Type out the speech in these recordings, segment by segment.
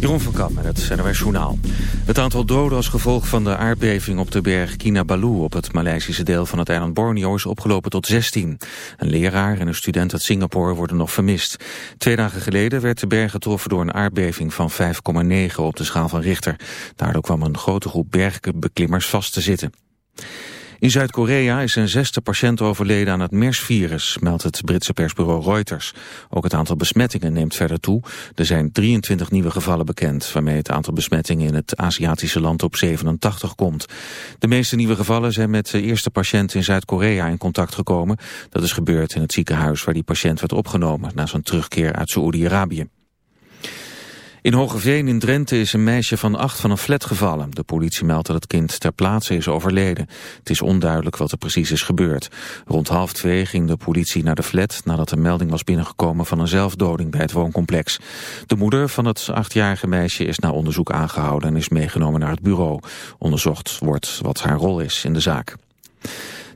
Jeroen van Kamp met het NOS Journaal. Het aantal doden als gevolg van de aardbeving op de berg Kinabalu... op het Maleisische deel van het eiland Borneo is opgelopen tot 16. Een leraar en een student uit Singapore worden nog vermist. Twee dagen geleden werd de berg getroffen door een aardbeving van 5,9 op de schaal van Richter. Daardoor kwam een grote groep bergbeklimmers vast te zitten. In Zuid-Korea is een zesde patiënt overleden aan het MERS-virus, meldt het Britse persbureau Reuters. Ook het aantal besmettingen neemt verder toe. Er zijn 23 nieuwe gevallen bekend, waarmee het aantal besmettingen in het Aziatische land op 87 komt. De meeste nieuwe gevallen zijn met de eerste patiënt in Zuid-Korea in contact gekomen. Dat is gebeurd in het ziekenhuis waar die patiënt werd opgenomen na zijn terugkeer uit Saoedi-Arabië. In Hogeveen in Drenthe is een meisje van acht van een flat gevallen. De politie meldt dat het kind ter plaatse is overleden. Het is onduidelijk wat er precies is gebeurd. Rond half twee ging de politie naar de flat... nadat een melding was binnengekomen van een zelfdoding bij het wooncomplex. De moeder van het achtjarige meisje is na onderzoek aangehouden... en is meegenomen naar het bureau. Onderzocht wordt wat haar rol is in de zaak.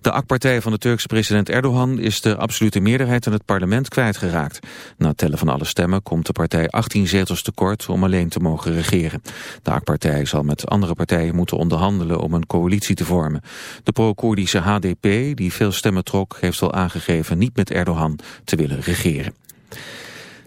De AK-partij van de Turkse president Erdogan is de absolute meerderheid in het parlement kwijtgeraakt. Na het tellen van alle stemmen komt de partij 18 zetels tekort om alleen te mogen regeren. De AK-partij zal met andere partijen moeten onderhandelen om een coalitie te vormen. De pro-Koerdische HDP, die veel stemmen trok, heeft al aangegeven niet met Erdogan te willen regeren.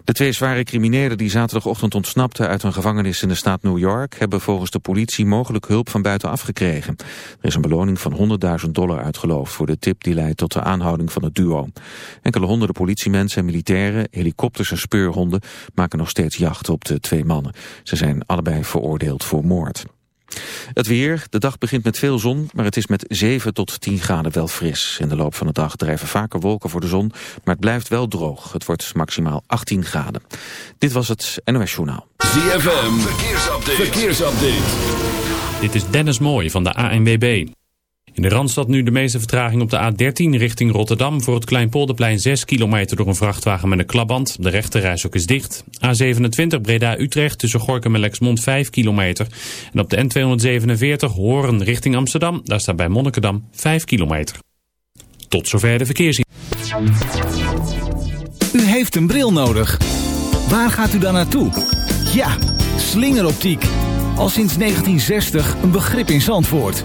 De twee zware criminelen die zaterdagochtend ontsnapten uit een gevangenis in de staat New York hebben volgens de politie mogelijk hulp van buitenaf gekregen. Er is een beloning van 100.000 dollar uitgeloofd voor de tip die leidt tot de aanhouding van het duo. Enkele honderden politiemensen en militairen, helikopters en speurhonden maken nog steeds jacht op de twee mannen. Ze zijn allebei veroordeeld voor moord. Het weer, de dag begint met veel zon, maar het is met 7 tot 10 graden wel fris. In de loop van de dag drijven vaker wolken voor de zon, maar het blijft wel droog. Het wordt maximaal 18 graden. Dit was het NOS Journaal. ZFM, verkeersupdate. verkeersupdate. Dit is Dennis Mooij van de ANWB. In de Randstad nu de meeste vertraging op de A13 richting Rotterdam. Voor het Kleinpolderplein 6 kilometer door een vrachtwagen met een klapband. De rechterreis ook is dicht. A27 Breda-Utrecht tussen Gorkum en Lexmond 5 kilometer. En op de N247 Horen richting Amsterdam. Daar staat bij Monnikendam 5 kilometer. Tot zover de verkeersin. U heeft een bril nodig. Waar gaat u dan naartoe? Ja, slingeroptiek. Al sinds 1960 een begrip in Zandvoort.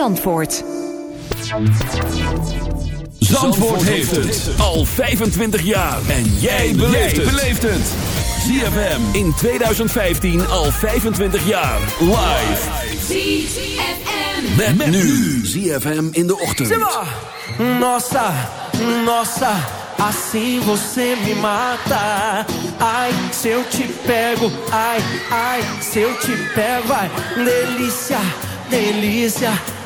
Zandvoort. Zandvoort heeft het al 25 jaar. En jij beleeft het. ZFM in 2015 al 25 jaar. Live. ZFM. Met, met nu. ZFM in de ochtend. Nossa, nossa. Assim você me mata. Ai, se eu te pego. Ai, ai, se eu te pego. Ai, delícia, delícia.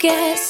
guess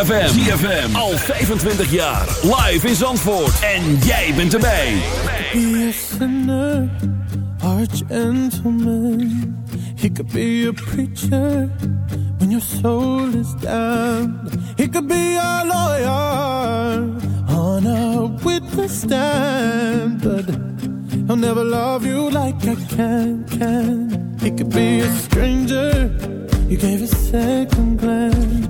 ZFM. ZFM. Al 25 jaar. Live in Zandvoort. En jij bent erbij. Be a sinner. Or gentleman. He could be a preacher. When your soul is down. He could be a lawyer. On a witness stand. But I'll never love you like I can, can. He could be a stranger. You gave a second glance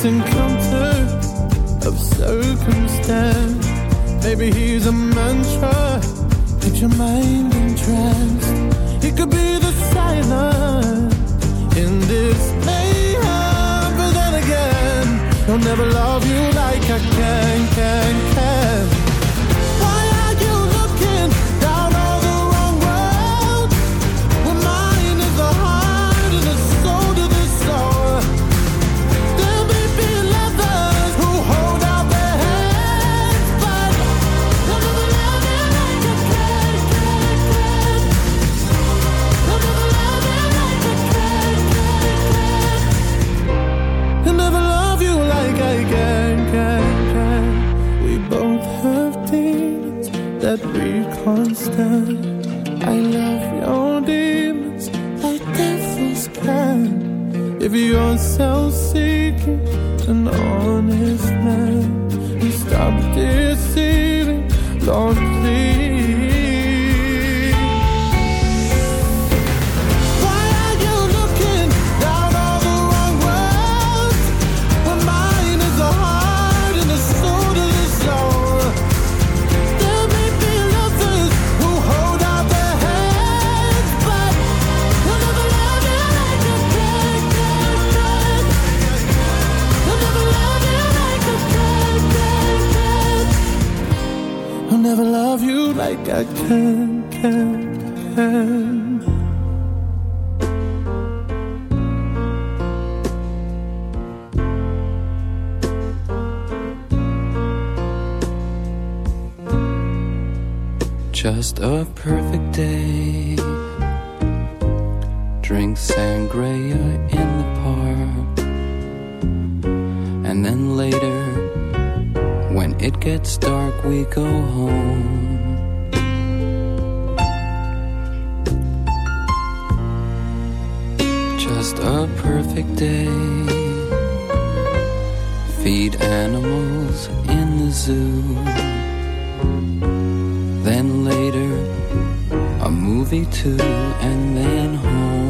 peace and comfort of circumstance. Maybe he's a mantra, keep your mind entranced. It could be the silence in this mayhem, but then again, he'll never love you like I can. and then home.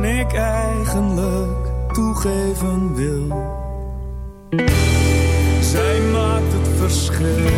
dan ik eigenlijk toegeven wil. Zij maakt het verschil.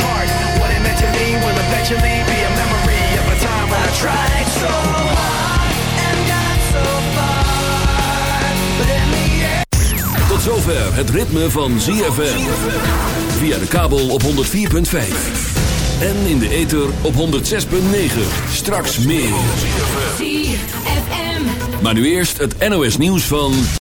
What it meant to me will eventually be a memory of a time when I tried so hard and got so far. But in the end. Tot zover het ritme van ZFM. Via de kabel op 104.5. En in de ether op 106.9. Straks meer. ZFM. Maar nu eerst het NOS nieuws van...